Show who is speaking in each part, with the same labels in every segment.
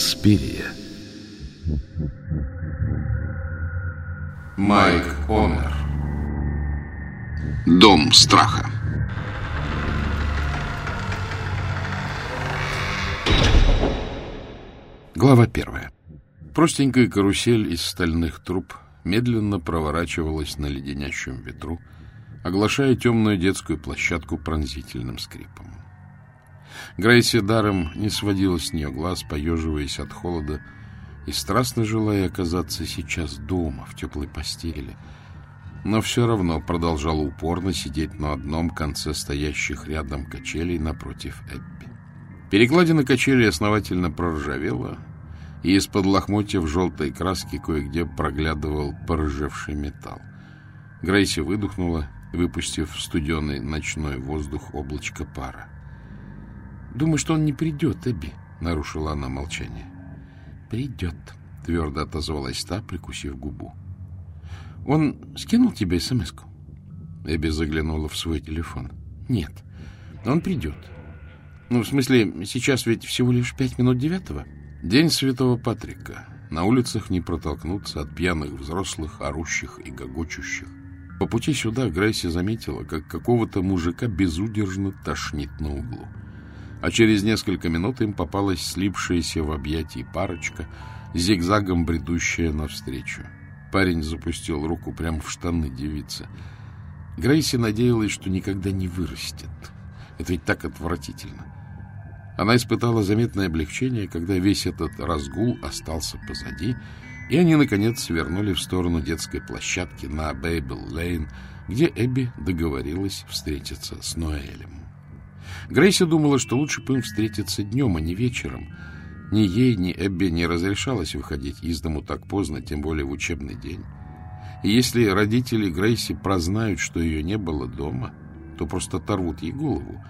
Speaker 1: Инспирия.
Speaker 2: Майк Омер.
Speaker 3: Дом страха.
Speaker 1: Глава первая. Простенькая карусель из стальных труб медленно проворачивалась на леденящем ветру, оглашая темную детскую площадку пронзительным скрипом. Грейси даром не сводила с нее глаз, поеживаясь от холода и страстно желая оказаться сейчас дома, в теплой постели, но все равно продолжала упорно сидеть на одном конце стоящих рядом качелей напротив Эбби. Перекладина качелей основательно проржавела, и из-под лохмотьев желтой краски кое-где проглядывал порыжевший металл. Грейси выдохнула, выпустив в студеный ночной воздух облачко пара. — Думаю, что он не придет, Эбби, — нарушила она молчание. — Придет, — твердо отозвалась та, прикусив губу. — Он скинул тебе смс-ку? Эбби заглянула в свой телефон. — Нет, он придет. Ну, в смысле, сейчас ведь всего лишь пять минут девятого. День Святого Патрика. На улицах не протолкнуться от пьяных взрослых, орущих и гогочущих. По пути сюда Грейси заметила, как какого-то мужика безудержно тошнит на углу а через несколько минут им попалась слипшаяся в объятии парочка, зигзагом бредущая навстречу. Парень запустил руку прямо в штаны девицы. Грейси надеялась, что никогда не вырастет. Это ведь так отвратительно. Она испытала заметное облегчение, когда весь этот разгул остался позади, и они, наконец, свернули в сторону детской площадки на Бейбл-Лейн, где Эбби договорилась встретиться с Ноэлем. Грейси думала, что лучше бы им встретиться днем, а не вечером. Ни ей, ни Эбби не разрешалось выходить из дому так поздно, тем более в учебный день. И если родители Грейси прознают, что ее не было дома, то просто оторвут ей голову.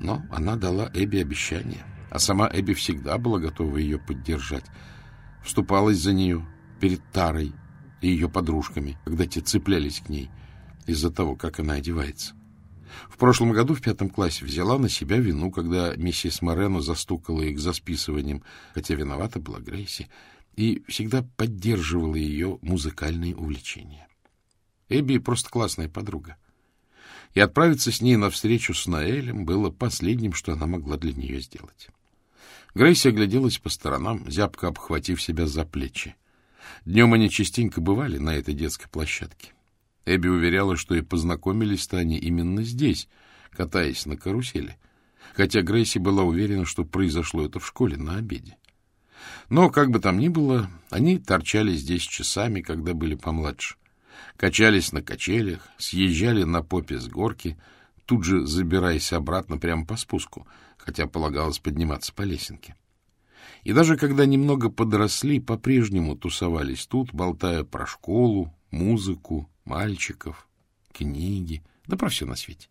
Speaker 1: Но она дала Эбби обещание, а сама Эбби всегда была готова ее поддержать. Вступалась за нее перед Тарой и ее подружками, когда те цеплялись к ней из-за того, как она одевается. В прошлом году в пятом классе взяла на себя вину, когда миссис Морено застукала их за списыванием, хотя виновата была Грейси, и всегда поддерживала ее музыкальные увлечения. Эбби просто классная подруга. И отправиться с ней навстречу с Наэлем было последним, что она могла для нее сделать. Грейси огляделась по сторонам, зябко обхватив себя за плечи. Днем они частенько бывали на этой детской площадке. Эбби уверяла, что и познакомились-то они именно здесь, катаясь на карусели, хотя Грейси была уверена, что произошло это в школе на обеде. Но, как бы там ни было, они торчали здесь часами, когда были помладше. Качались на качелях, съезжали на попе с горки, тут же забираясь обратно прямо по спуску, хотя полагалось подниматься по лесенке. И даже когда немного подросли, по-прежнему тусовались тут, болтая про школу, музыку, мальчиков, книги, да про все на свете.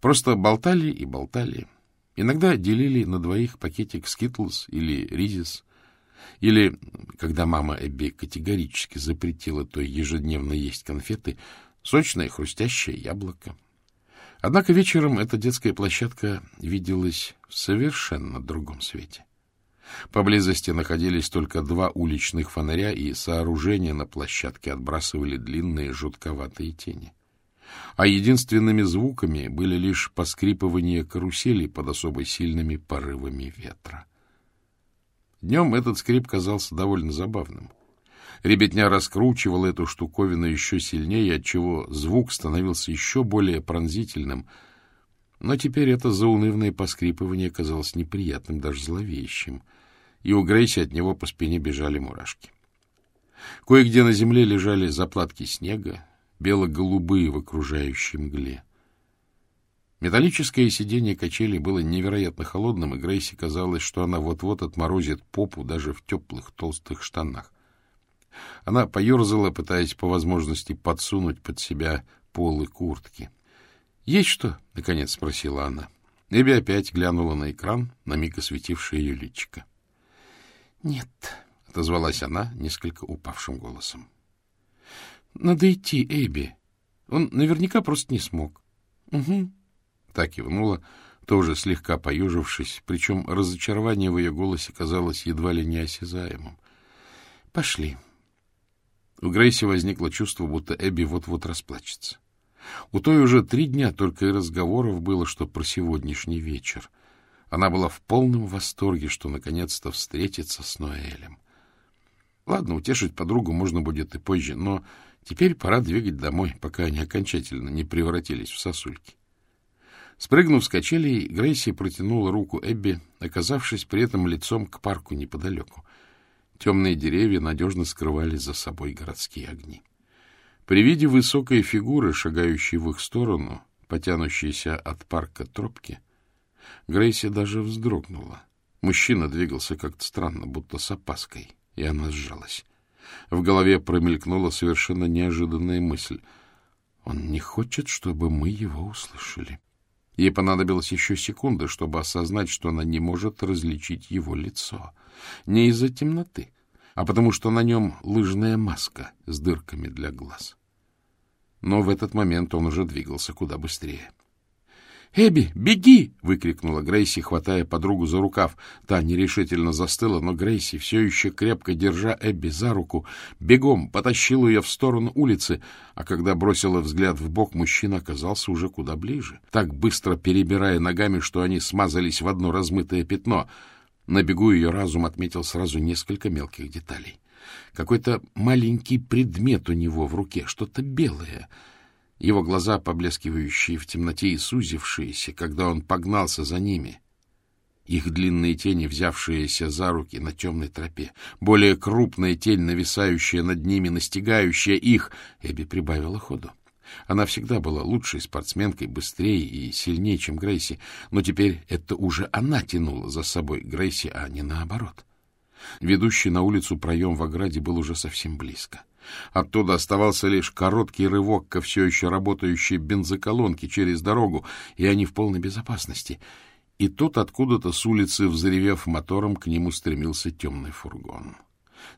Speaker 1: Просто болтали и болтали. Иногда делили на двоих пакетик скитлс или ризис, или, когда мама Эбби категорически запретила той ежедневно есть конфеты, сочное хрустящее яблоко. Однако вечером эта детская площадка виделась в совершенно другом свете. Поблизости находились только два уличных фонаря, и сооружения на площадке отбрасывали длинные жутковатые тени. А единственными звуками были лишь поскрипывание карусели под особо сильными порывами ветра. Днем этот скрип казался довольно забавным. Ребятня раскручивала эту штуковину еще сильнее, отчего звук становился еще более пронзительным, но теперь это заунывное поскрипывание казалось неприятным, даже зловещим — и у Грейси от него по спине бежали мурашки. Кое-где на земле лежали заплатки снега, бело-голубые в окружающей мгле. Металлическое сиденье качели было невероятно холодным, и Грейси казалось, что она вот-вот отморозит попу даже в теплых толстых штанах. Она поерзала, пытаясь по возможности подсунуть под себя полы куртки. — Есть что? — наконец спросила она. Эбби опять глянула на экран, на миг осветивший ее личико. — Нет, — отозвалась она несколько упавшим голосом. — Надо идти, Эбби. Он наверняка просто не смог. — Угу. Так кивнула, тоже слегка поюжившись, причем разочарование в ее голосе казалось едва ли неосязаемым. — Пошли. У Грейси возникло чувство, будто Эбби вот-вот расплачется. У той уже три дня только и разговоров было, что про сегодняшний вечер. Она была в полном восторге, что наконец-то встретится с Ноэлем. Ладно, утешить подругу можно будет и позже, но теперь пора двигать домой, пока они окончательно не превратились в сосульки. Спрыгнув с качелей, Грейси протянула руку Эбби, оказавшись при этом лицом к парку неподалеку. Темные деревья надежно скрывали за собой городские огни. При виде высокой фигуры, шагающей в их сторону, потянущейся от парка тропки, Грейси даже вздрогнула. Мужчина двигался как-то странно, будто с опаской, и она сжалась. В голове промелькнула совершенно неожиданная мысль. Он не хочет, чтобы мы его услышали. Ей понадобилось еще секунда, чтобы осознать, что она не может различить его лицо. Не из-за темноты, а потому что на нем лыжная маска с дырками для глаз. Но в этот момент он уже двигался куда быстрее. «Эбби, беги!» — выкрикнула Грейси, хватая подругу за рукав. Та нерешительно застыла, но Грейси, все еще крепко держа Эбби за руку, бегом потащила ее в сторону улицы, а когда бросила взгляд в бок, мужчина оказался уже куда ближе, так быстро перебирая ногами, что они смазались в одно размытое пятно. На бегу ее разум отметил сразу несколько мелких деталей. Какой-то маленький предмет у него в руке, что-то белое — его глаза, поблескивающие в темноте и сузившиеся, когда он погнался за ними. Их длинные тени, взявшиеся за руки на темной тропе. Более крупная тень, нависающая над ними, настигающая их. Эбби прибавила ходу. Она всегда была лучшей спортсменкой, быстрее и сильнее, чем Грейси, но теперь это уже она тянула за собой Грейси, а не наоборот. Ведущий на улицу проем в ограде был уже совсем близко. Оттуда оставался лишь короткий рывок ко все еще работающей бензоколонке через дорогу, и они в полной безопасности. И тут откуда-то с улицы, взревев мотором, к нему стремился темный фургон.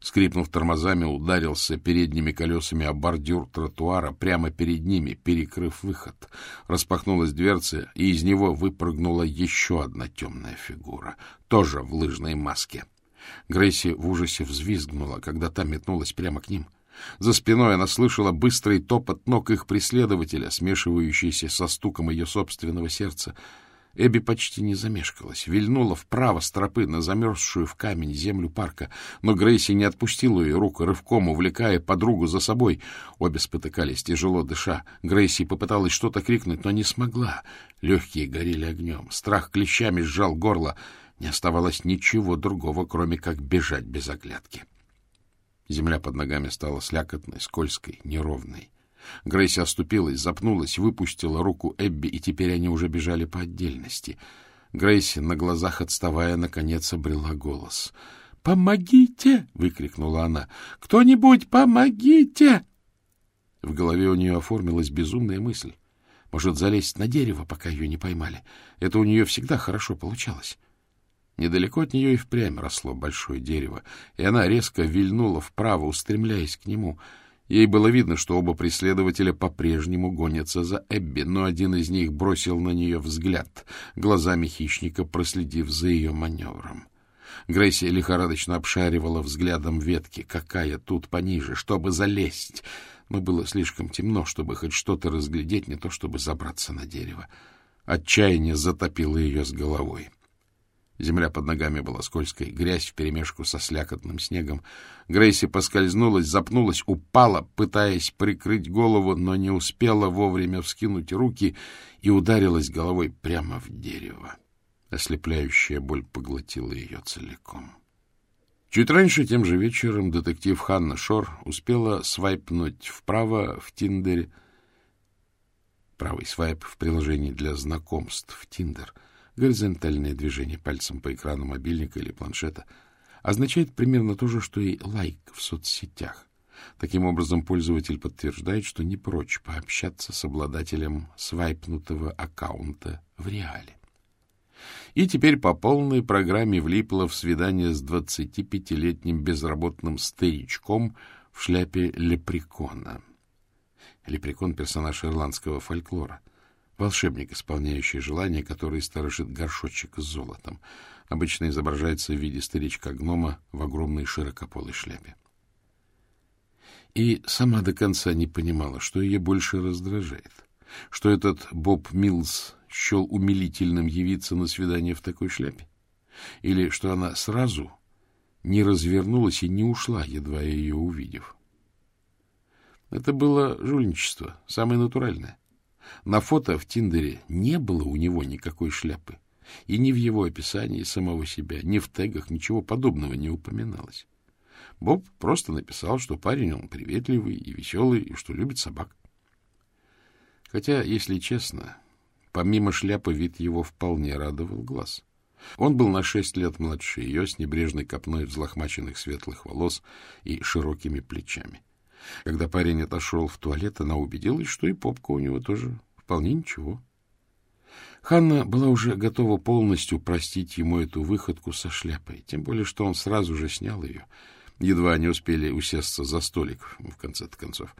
Speaker 1: Скрипнув тормозами, ударился передними колесами о бордюр тротуара прямо перед ними, перекрыв выход. Распахнулась дверца, и из него выпрыгнула еще одна темная фигура, тоже в лыжной маске. Грейси в ужасе взвизгнула, когда та метнулась прямо к ним — за спиной она слышала быстрый топот ног их преследователя, смешивающийся со стуком ее собственного сердца. Эбби почти не замешкалась, вильнула вправо с тропы на замерзшую в камень землю парка, но Грейси не отпустила ее руку, рывком увлекая подругу за собой. Обе спотыкались, тяжело дыша. Грейси попыталась что-то крикнуть, но не смогла. Легкие горели огнем, страх клещами сжал горло. Не оставалось ничего другого, кроме как бежать без оглядки. Земля под ногами стала слякотной, скользкой, неровной. Грейси оступилась, запнулась, выпустила руку Эбби, и теперь они уже бежали по отдельности. Грейси, на глазах отставая, наконец обрела голос. «Помогите!» — выкрикнула она. «Кто-нибудь, помогите!» В голове у нее оформилась безумная мысль. Может, залезть на дерево, пока ее не поймали. Это у нее всегда хорошо получалось. Недалеко от нее и впрямь росло большое дерево, и она резко вильнула вправо, устремляясь к нему. Ей было видно, что оба преследователя по-прежнему гонятся за Эбби, но один из них бросил на нее взгляд, глазами хищника проследив за ее маневром. Грейси лихорадочно обшаривала взглядом ветки, какая тут пониже, чтобы залезть, но было слишком темно, чтобы хоть что-то разглядеть, не то чтобы забраться на дерево. Отчаяние затопило ее с головой. Земля под ногами была скользкой, грязь вперемешку со слякотным снегом. Грейси поскользнулась, запнулась, упала, пытаясь прикрыть голову, но не успела вовремя вскинуть руки и ударилась головой прямо в дерево. Ослепляющая боль поглотила ее целиком. Чуть раньше, тем же вечером, детектив Ханна Шор успела свайпнуть вправо в Тиндере. Правый свайп в приложении для знакомств в Тиндер — Горизонтальное движение пальцем по экрану мобильника или планшета означает примерно то же, что и лайк в соцсетях. Таким образом, пользователь подтверждает, что не прочь пообщаться с обладателем свайпнутого аккаунта в реале. И теперь по полной программе влипла в свидание с 25-летним безработным старичком в шляпе лепрекона. Лепрекон — персонаж ирландского фольклора. Волшебник, исполняющий желания, который сторожит горшочек с золотом. Обычно изображается в виде старичка-гнома в огромной широкополой шляпе. И сама до конца не понимала, что ее больше раздражает. Что этот Боб Милс счел умилительным явиться на свидание в такой шляпе? Или что она сразу не развернулась и не ушла, едва ее увидев? Это было жульничество, самое натуральное. На фото в Тиндере не было у него никакой шляпы. И ни в его описании самого себя, ни в тегах ничего подобного не упоминалось. Боб просто написал, что парень он приветливый и веселый, и что любит собак. Хотя, если честно, помимо шляпы вид его вполне радовал глаз. Он был на шесть лет младше ее, с небрежной копной взлохмаченных светлых волос и широкими плечами. Когда парень отошел в туалет, она убедилась, что и попка у него тоже вполне ничего. Ханна была уже готова полностью простить ему эту выходку со шляпой, тем более, что он сразу же снял ее. Едва они успели усесться за столик, в конце концов.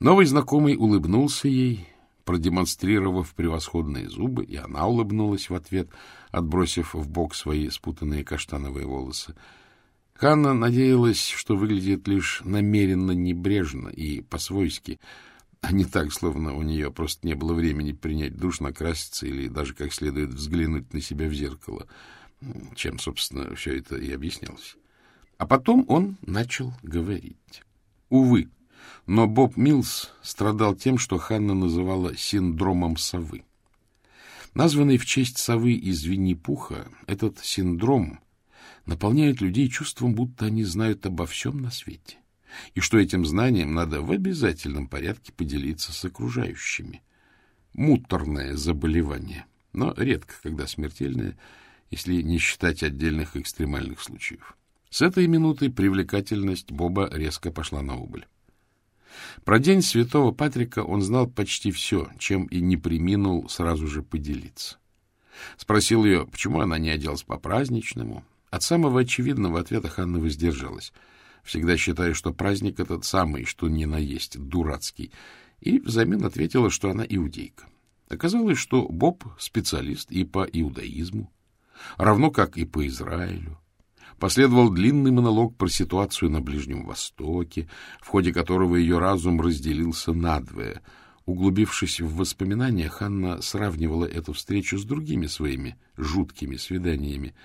Speaker 1: Новый знакомый улыбнулся ей, продемонстрировав превосходные зубы, и она улыбнулась в ответ, отбросив в бок свои спутанные каштановые волосы. Ханна надеялась, что выглядит лишь намеренно небрежно и по-свойски, а не так, словно у нее просто не было времени принять душ, накраситься или даже как следует взглянуть на себя в зеркало, чем, собственно, все это и объяснялось. А потом он начал говорить. Увы, но Боб Милс страдал тем, что Ханна называла синдромом совы. Названный в честь совы из Винни-Пуха, этот синдром наполняют людей чувством, будто они знают обо всем на свете, и что этим знанием надо в обязательном порядке поделиться с окружающими. Муторное заболевание, но редко, когда смертельное, если не считать отдельных экстремальных случаев. С этой минуты привлекательность Боба резко пошла на убыль. Про день святого Патрика он знал почти все, чем и не приминул сразу же поделиться. Спросил ее, почему она не оделась по-праздничному, от самого очевидного ответа Ханна воздержалась, всегда считая, что праздник этот самый, что ни на есть, дурацкий, и взамен ответила, что она иудейка. Оказалось, что Боб — специалист и по иудаизму, равно как и по Израилю. Последовал длинный монолог про ситуацию на Ближнем Востоке, в ходе которого ее разум разделился надвое. Углубившись в воспоминания, Ханна сравнивала эту встречу с другими своими жуткими свиданиями —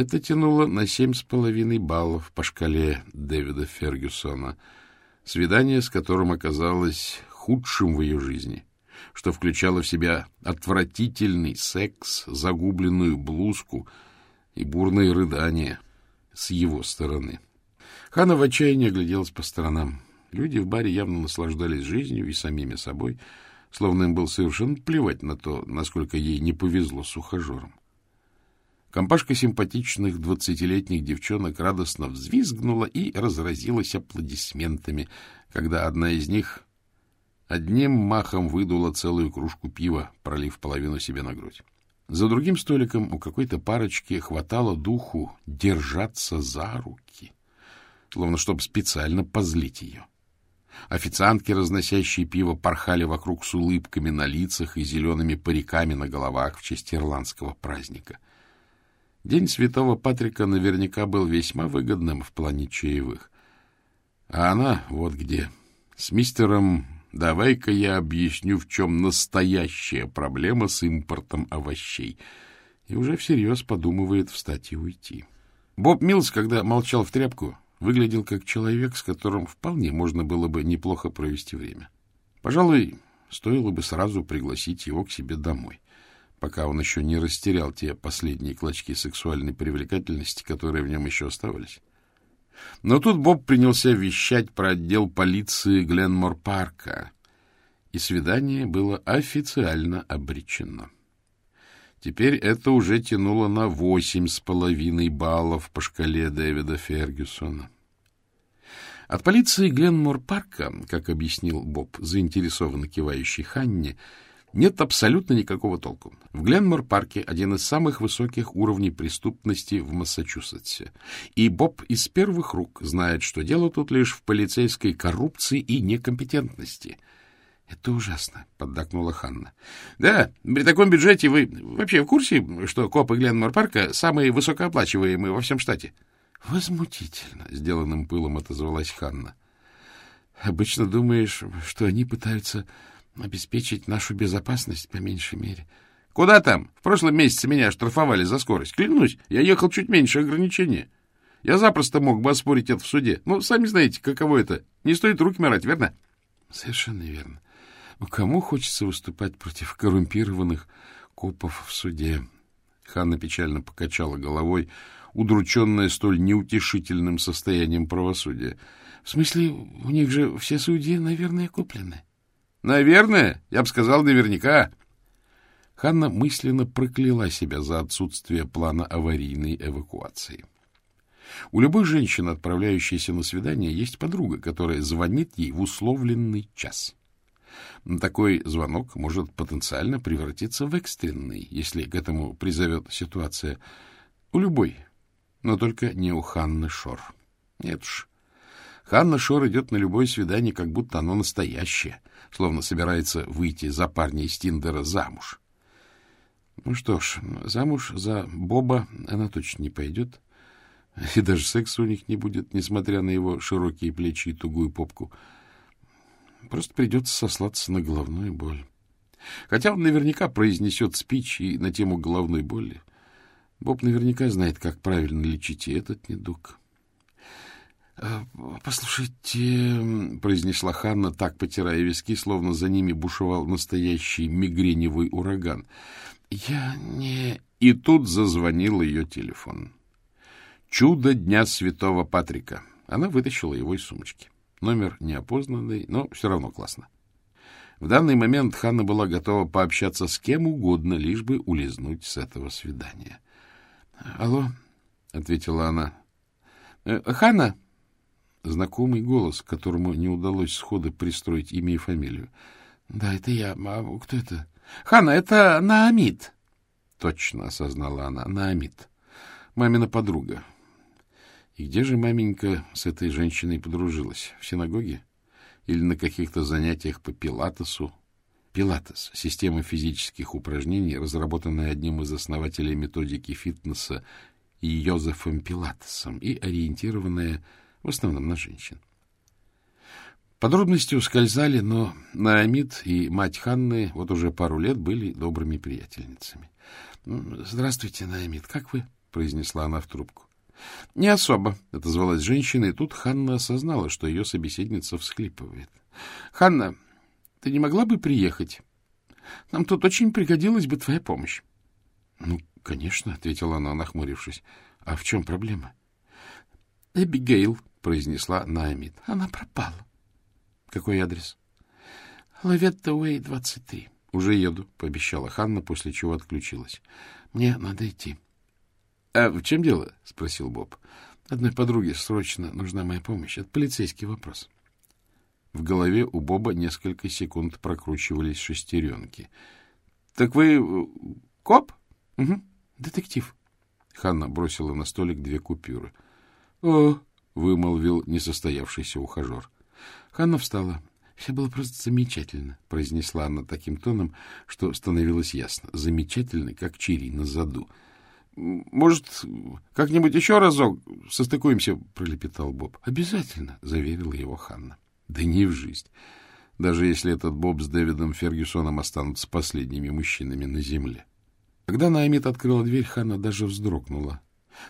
Speaker 1: это тянуло на семь с половиной баллов по шкале Дэвида Фергюсона, свидание с которым оказалось худшим в ее жизни, что включало в себя отвратительный секс, загубленную блузку и бурные рыдания с его стороны. Хана в отчаянии огляделась по сторонам. Люди в баре явно наслаждались жизнью и самими собой, словно им было совершенно плевать на то, насколько ей не повезло с ухажером. Компашка симпатичных двадцатилетних девчонок радостно взвизгнула и разразилась аплодисментами, когда одна из них одним махом выдула целую кружку пива, пролив половину себе на грудь. За другим столиком у какой-то парочки хватало духу держаться за руки, словно чтобы специально позлить ее. Официантки, разносящие пиво, порхали вокруг с улыбками на лицах и зелеными париками на головах в честь ирландского праздника — День Святого Патрика наверняка был весьма выгодным в плане чаевых. А она вот где. С мистером «давай-ка я объясню, в чем настоящая проблема с импортом овощей». И уже всерьез подумывает встать и уйти. Боб Милс, когда молчал в тряпку, выглядел как человек, с которым вполне можно было бы неплохо провести время. Пожалуй, стоило бы сразу пригласить его к себе домой пока он еще не растерял те последние клочки сексуальной привлекательности, которые в нем еще оставались. Но тут Боб принялся вещать про отдел полиции Гленмор-парка, и свидание было официально обречено. Теперь это уже тянуло на восемь с половиной баллов по шкале Дэвида Фергюсона. От полиции Гленмор-парка, как объяснил Боб, заинтересованно кивающий Ханне, нет абсолютно никакого толку. В Гленмор-парке один из самых высоких уровней преступности в Массачусетсе. И Боб из первых рук знает, что дело тут лишь в полицейской коррупции и некомпетентности.
Speaker 2: Это ужасно, — поддакнула Ханна.
Speaker 1: — Да, при таком бюджете вы вообще в курсе, что копы Гленмор-парка самые высокооплачиваемые во всем штате?
Speaker 2: — Возмутительно, — сделанным пылом отозвалась Ханна. — Обычно думаешь, что они пытаются обеспечить нашу безопасность по меньшей мере.
Speaker 1: — Куда там? В прошлом месяце меня штрафовали за скорость. Клянусь, я ехал чуть меньше ограничения. Я запросто мог бы оспорить это в суде. Ну, сами знаете, каково это. Не стоит руки морать, верно?
Speaker 2: — Совершенно верно. Ну, кому хочется выступать против коррумпированных копов в суде? Ханна печально покачала головой, удрученная столь неутешительным состоянием правосудия. — В смысле, у них же все судьи, наверное, куплены.
Speaker 1: — Наверное? Я бы сказал, наверняка.
Speaker 2: Ханна мысленно прокляла себя за отсутствие плана аварийной эвакуации. У любой женщины, отправляющейся на свидание, есть подруга, которая звонит ей в условленный час. Такой звонок может потенциально превратиться в экстренный, если к этому призовет ситуация у любой, но только не у Ханны Шор. Нет уж. Ханна Шор идет на любое свидание, как будто оно настоящее, словно собирается выйти за парня из Тиндера замуж. Ну что ж, замуж за Боба она точно не пойдет, и даже секса у них не будет, несмотря на его широкие плечи и тугую попку — Просто придется сослаться на головную боль. Хотя он наверняка произнесет спич и на тему головной боли. Боб наверняка знает, как правильно лечить и этот недуг. «А, — Послушайте, — произнесла Ханна, так потирая виски, словно за ними бушевал настоящий мигреневый ураган. — Я не...
Speaker 1: И тут зазвонил ее телефон. Чудо Дня Святого Патрика. Она вытащила его из сумочки. — Номер неопознанный, но все равно классно. В данный момент Ханна была готова пообщаться с кем угодно, лишь бы улизнуть с этого свидания. — Алло, — ответила она. «Э, — Ханна? Знакомый голос, которому не удалось сходу пристроить имя и фамилию. — Да, это я. А кто это? — Ханна, это Наамид. — Точно осознала она. Наамид. Мамина подруга. И где же маменька с этой женщиной подружилась? В синагоге? Или на каких-то занятиях по пилатесу? Пилатес — система физических упражнений, разработанная одним из основателей методики фитнеса Йозефом Пилатесом и ориентированная в основном на женщин. Подробности ускользали, но Наамид и мать Ханны вот уже пару лет были добрыми приятельницами. — Здравствуйте, Наамид, как вы? — произнесла она в трубку. — Не особо, — отозвалась женщина, и тут Ханна осознала, что ее собеседница всхлипывает. — Ханна, ты не могла бы приехать? Нам тут очень пригодилась бы твоя помощь. — Ну, конечно, — ответила она, нахмурившись. — А в чем проблема? — Эбигейл, — произнесла Наамид. — Она пропала. — Какой адрес? — Лаветта Уэй, 23. — Уже еду, — пообещала Ханна, после чего отключилась. — Мне надо идти. —— А в чем дело? — спросил Боб. — Одной подруге срочно нужна моя помощь. Это полицейский вопрос. В голове у Боба несколько секунд прокручивались шестеренки. — Так вы э, коп? — Угу. Детектив. Ханна бросила на столик две купюры. — О! — вымолвил несостоявшийся ухажер. Ханна встала. — Все было просто замечательно, — произнесла она таким тоном, что становилось ясно. Замечательно, как чири на заду. — может, как-нибудь еще разок состыкуемся, — пролепетал Боб. — Обязательно, — заверила его Ханна. — Да не в жизнь. Даже если этот Боб с Дэвидом Фергюсоном останутся последними мужчинами на земле. Когда Наамид открыла дверь, Ханна даже вздрогнула.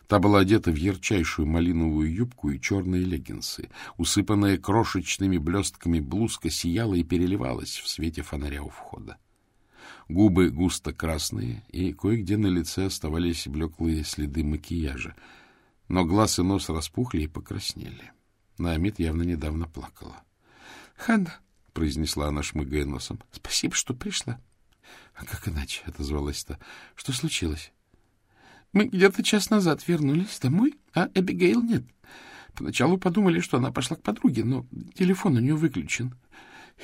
Speaker 1: Та была одета в ярчайшую малиновую юбку и черные леггинсы. Усыпанная крошечными блестками блузка сияла и переливалась в свете фонаря у входа. Губы густо красные, и кое-где на лице оставались блеклые следы макияжа. Но глаз и нос распухли и покраснели. Наамид явно недавно плакала. — Ханна, — произнесла она, шмыгая носом, — спасибо, что пришла. — А как иначе? — отозвалась та. — Что случилось? — Мы где-то час назад вернулись домой, а Эбигейл нет. Поначалу подумали, что она пошла к подруге, но телефон у нее выключен,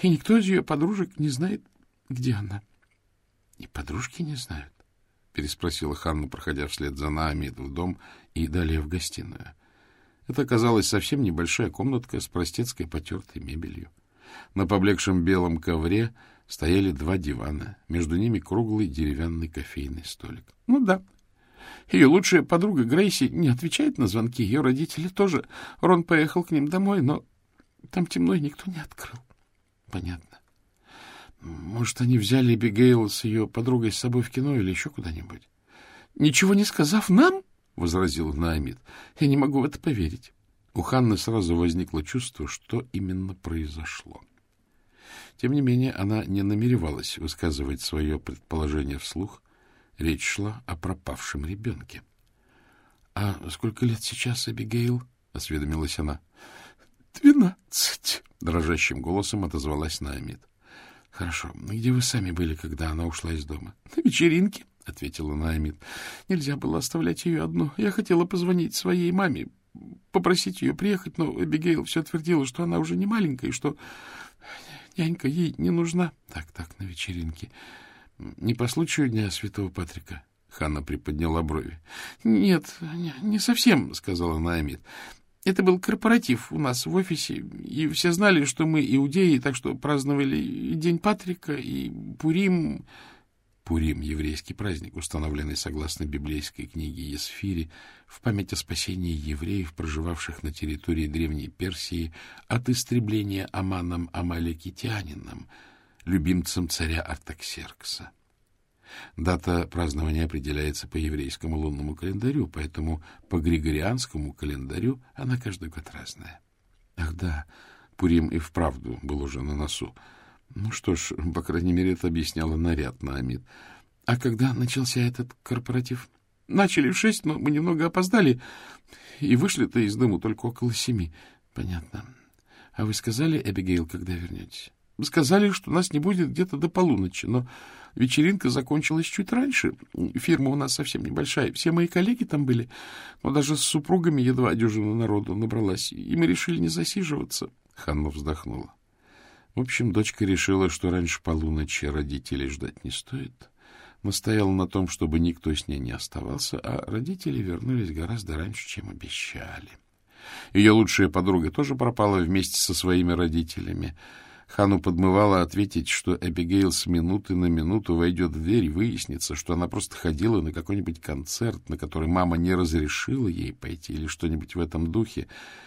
Speaker 1: и никто из ее подружек не знает, где она. —— И подружки не знают? — переспросила Ханна, проходя вслед за нами в дом и далее в гостиную. Это оказалась совсем небольшая комнатка с простецкой потертой мебелью.
Speaker 2: На поблекшем белом ковре стояли два дивана, между ними круглый деревянный кофейный столик.
Speaker 3: — Ну да. Ее лучшая подруга Грейси не отвечает на звонки. Ее родители тоже. Рон поехал к ним домой, но там темно, и никто не открыл.
Speaker 2: — Понятно. Может, они взяли Эбигейл с ее подругой с собой в кино или еще куда-нибудь?
Speaker 3: — Ничего не сказав нам? — возразил Наамид. — Я не могу в это поверить.
Speaker 2: У Ханны сразу возникло чувство, что именно произошло. Тем не менее, она не намеревалась высказывать свое предположение вслух. Речь шла о пропавшем ребенке. — А сколько лет сейчас, Эбигейл? — осведомилась она.
Speaker 3: — Двенадцать, —
Speaker 2: дрожащим голосом отозвалась Наамид. — Хорошо. Где вы сами были, когда она ушла из дома?
Speaker 3: — На вечеринке, — ответила Наамид. — Нельзя было оставлять ее одну. Я хотела позвонить своей маме, попросить ее приехать, но Эбигейл все твердила, что она уже не маленькая, и что нянька ей не нужна.
Speaker 2: — Так, так, на вечеринке. Не по случаю Дня Святого Патрика? Ханна приподняла брови.
Speaker 3: — Нет, не, совсем, — сказала Наамид. Это был корпоратив у нас в офисе, и все знали, что мы иудеи, так что праздновали День Патрика, и Пурим...
Speaker 2: Пурим — еврейский праздник, установленный согласно библейской книге Есфири в память о спасении евреев, проживавших на территории Древней Персии, от истребления Аманом Амалекитянином, любимцем царя Артаксеркса. Дата празднования определяется по еврейскому лунному календарю, поэтому по григорианскому календарю она каждый год разная. Ах да, Пурим и вправду был уже на носу. Ну что ж, по крайней мере, это объясняло наряд на Амид.
Speaker 3: А когда начался этот корпоратив? Начали в шесть, но мы немного опоздали и вышли-то из дому только около семи.
Speaker 2: Понятно. А вы сказали, Эбигейл, когда вернетесь?
Speaker 3: Сказали, что нас не будет где-то до полуночи, но вечеринка закончилась чуть раньше. Фирма у нас совсем небольшая. Все мои коллеги там были, но даже с супругами едва дюжина народу набралась, и мы решили не засиживаться.
Speaker 2: Ханна вздохнула. В общем, дочка решила, что раньше полуночи родителей ждать не стоит. Настояла на том, чтобы никто с ней не оставался, а родители вернулись гораздо раньше, чем обещали. Ее лучшая подруга тоже пропала вместе со своими родителями. Хану подмывала ответить, что Эбигейл с минуты на минуту войдет в дверь и выяснится, что она просто ходила на какой-нибудь концерт, на который мама не разрешила ей пойти, или что-нибудь в этом духе.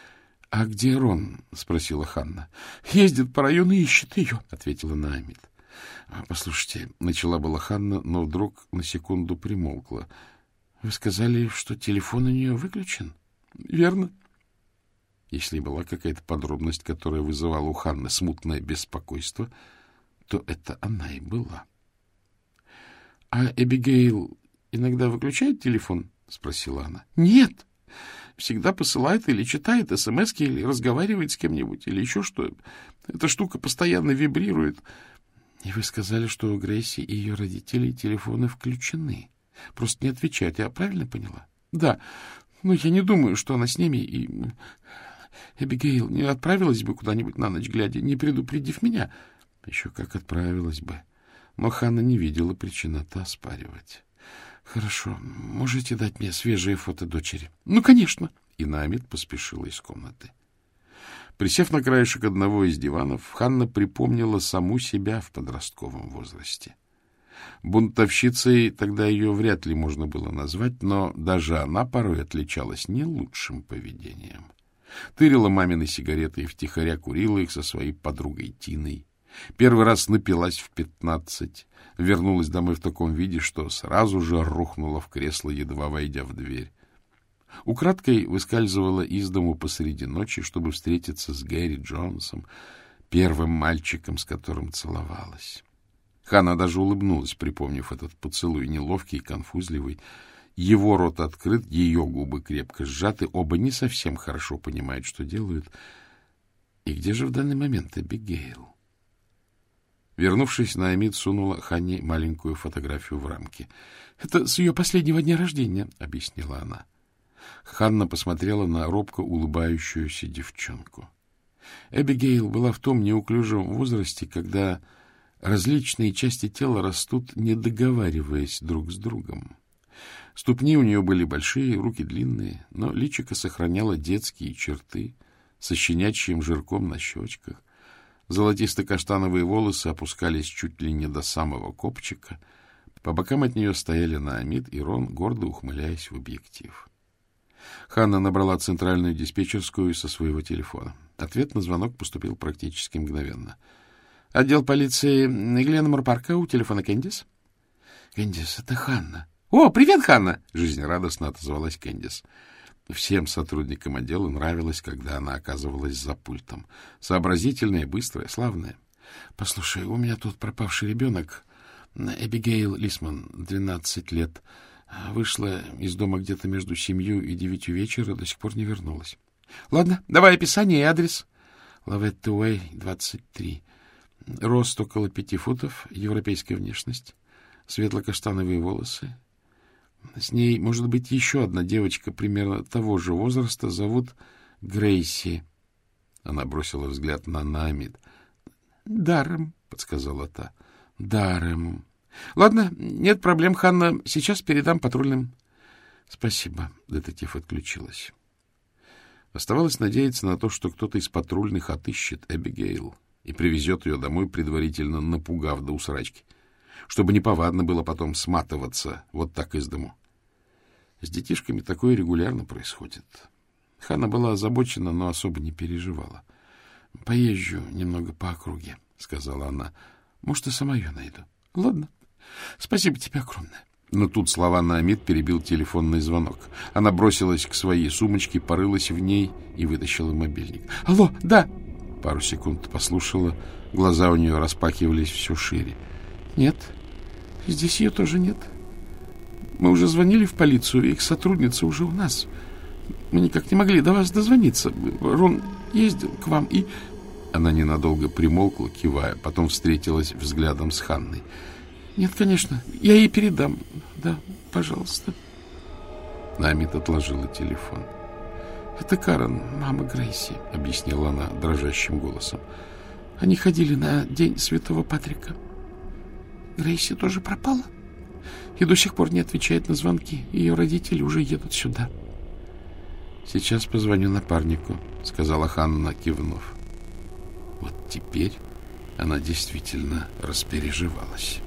Speaker 2: — А где Рон? — спросила Ханна.
Speaker 3: — Ездит по району и ищет ее, — ответила Наамид.
Speaker 2: — Послушайте, — начала была Ханна, но вдруг на секунду примолкла. — Вы сказали, что телефон у нее выключен?
Speaker 3: — Верно.
Speaker 2: Если была какая-то подробность, которая вызывала у Ханны смутное беспокойство, то это она и была.
Speaker 3: — А Эбигейл иногда выключает телефон? — спросила она.
Speaker 2: — Нет,
Speaker 3: всегда посылает или читает смс или разговаривает с кем-нибудь, или еще что. Эта штука постоянно вибрирует.
Speaker 2: И вы сказали, что у Грейси и ее родителей телефоны включены. Просто не отвечают. Я правильно поняла?
Speaker 3: Да. Но я не думаю, что она с ними и... Эбигейл не отправилась бы куда-нибудь на ночь глядя, не предупредив меня.
Speaker 2: Еще как отправилась бы. Но Ханна не видела причин это оспаривать. Хорошо. Можете дать мне свежие фото дочери?
Speaker 3: Ну, конечно.
Speaker 2: И Намид поспешила из комнаты. Присев на краешек одного из диванов, Ханна припомнила саму себя в подростковом возрасте. Бунтовщицей тогда ее вряд ли можно было назвать, но даже она порой отличалась не лучшим поведением. Тырила мамины сигареты и втихаря курила их со своей подругой Тиной. Первый раз напилась в пятнадцать, вернулась домой в таком виде, что сразу же рухнула в кресло, едва войдя в дверь. Украдкой выскальзывала из дому посреди ночи, чтобы встретиться с Гэри Джонсом, первым мальчиком, с которым целовалась. Хана даже улыбнулась, припомнив этот поцелуй, неловкий и конфузливый. Его рот открыт, ее губы крепко сжаты, оба не совсем хорошо понимают, что делают. И где же в данный момент Эбигейл? Вернувшись, Наамид сунула Ханне маленькую фотографию в рамке.
Speaker 3: — Это с ее последнего дня рождения, — объяснила она.
Speaker 2: Ханна посмотрела на робко улыбающуюся девчонку. Эбигейл была в том неуклюжем возрасте, когда различные части тела растут, не договариваясь друг с другом. Ступни у нее были большие, руки длинные, но личико сохраняло детские черты со щенячьим жирком на щечках, Золотисто-каштановые волосы опускались чуть ли не до самого копчика. По бокам от нее стояли Наамид и Рон, гордо ухмыляясь в объектив. Ханна набрала центральную диспетчерскую со своего телефона. Ответ на звонок поступил практически мгновенно. — Отдел полиции Гленмор парка у телефона Кэндис? — Кэндис, это Ханна. — О, привет, Ханна! — жизнерадостно отозвалась Кэндис. Всем сотрудникам отдела нравилось, когда она оказывалась за пультом. Сообразительная, быстрая, славная. — Послушай, у меня тут пропавший ребенок. Эбигейл Лисман, 12 лет. Вышла из дома где-то между семью и девятью вечера, до сих пор не вернулась. — Ладно, давай описание и адрес. Лаветта Уэй, 23. Рост около пяти футов, европейская внешность, светло-каштановые волосы. С ней может быть еще одна девочка примерно того же возраста, зовут Грейси. Она бросила взгляд на Намид. — Даром, — подсказала та. — Даром. — Ладно, нет проблем, Ханна. Сейчас передам патрульным. — Спасибо. Детектив отключилась. Оставалось надеяться на то, что кто-то из патрульных отыщет Эбигейл и привезет ее домой, предварительно напугав до усрачки, чтобы неповадно было потом сматываться вот так из дому. С детишками такое регулярно происходит. Хана была озабочена, но особо не переживала. — Поезжу немного по округе, — сказала она. — Может, и сама ее найду. — Ладно. Спасибо тебе огромное. Но тут слова Наамид перебил телефонный звонок. Она бросилась к своей сумочке, порылась в ней и вытащила мобильник. — Алло, да! Пару секунд послушала. Глаза у нее распахивались все шире. — Нет, здесь ее тоже нет. Мы уже звонили в полицию, их сотрудница уже у нас. Мы никак не могли до вас дозвониться. Рон ездил к вам и... Она ненадолго примолкла, кивая, потом встретилась взглядом с Ханной. — Нет, конечно, я ей передам. Да, пожалуйста. Намит отложила телефон. —— Это Карен, мама Грейси, — объяснила она дрожащим голосом. — Они ходили на День Святого Патрика. Грейси тоже пропала и до сих пор не отвечает на звонки. Ее родители уже едут сюда. — Сейчас позвоню напарнику, — сказала Ханна, кивнув. Вот теперь она действительно распереживалась.